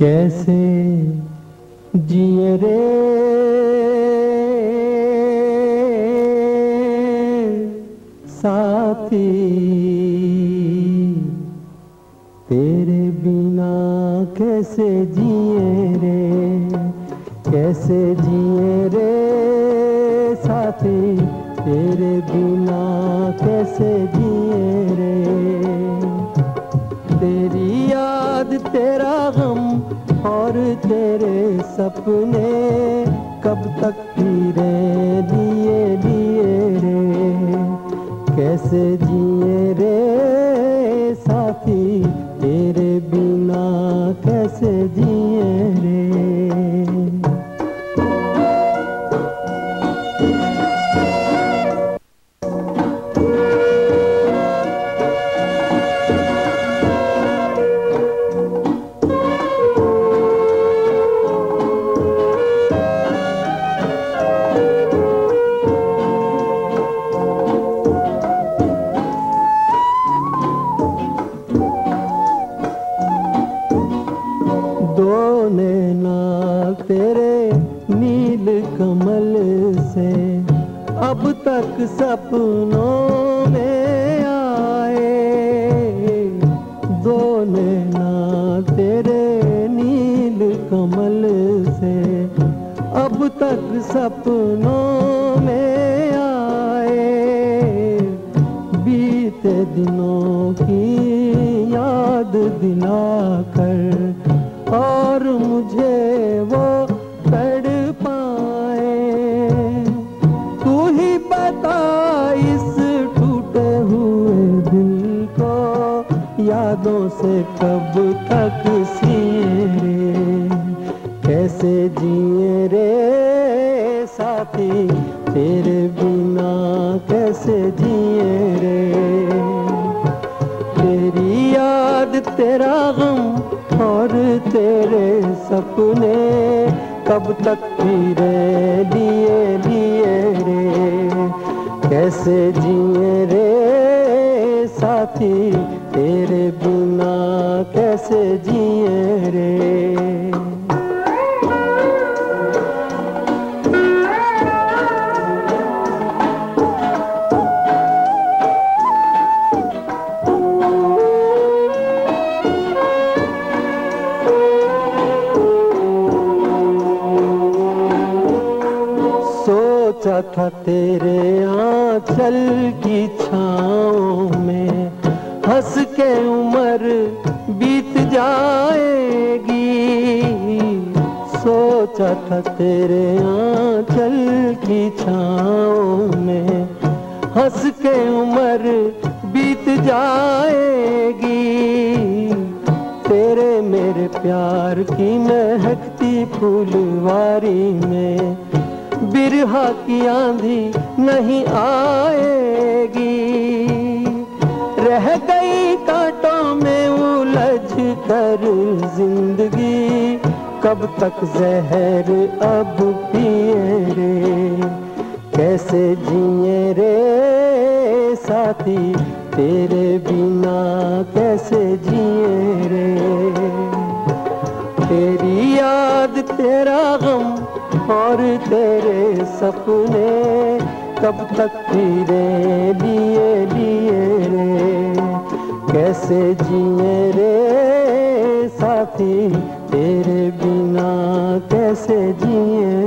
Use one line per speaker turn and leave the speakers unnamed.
कैसे जिए रे? साथी, तेरे बिना कैसे जिए रे? कैसे जिए रे साथी, तेरे बिना कैसे जिए सपने कब तक फिरे? लिए लिए रे। कैसे जिए रे? तेरे नील कमल से अब तक सपनों में आए। दो नैना तेरे नील कमल से अब तक सपनों में आए। बीते दिनों की याद दिलाकर और मुझे वो तड़ पाए। तू ही बता इस टूटे हुए दिल को यादों से कब तक सिए कैसे जिए रे साथी, तेरे बिना कैसे जिए रे? तेरी याद, तेरा गम और तेरे सपने कब तक फिरे लिए लिए रे? कैसे जिए रे साथी तेरे बिना? कैसे जिए रे? सोचा था तेरे आंचल की छाँव में। हंस के उम्र बीत जाएगी। सोचा था तेरे आंचल की छाँव में। हंस के उम्र बीत जाएगी। तेरे मेरे प्यार की महकती फूलवारी में। बिरहा की आंधी नहीं आएगी। रह गई कांटों में उलझ कर ज़िंदगी, कब तक जहर अब पिए रे? कैसे जिए रे साथी तेरे बिना? कैसे जिए रे? तेरी याद, तेरा गम और तेरे सपने कब तक फिरे लिए लिए रे? कैसे जिए रे साथी तेरे बिना? कैसे जिए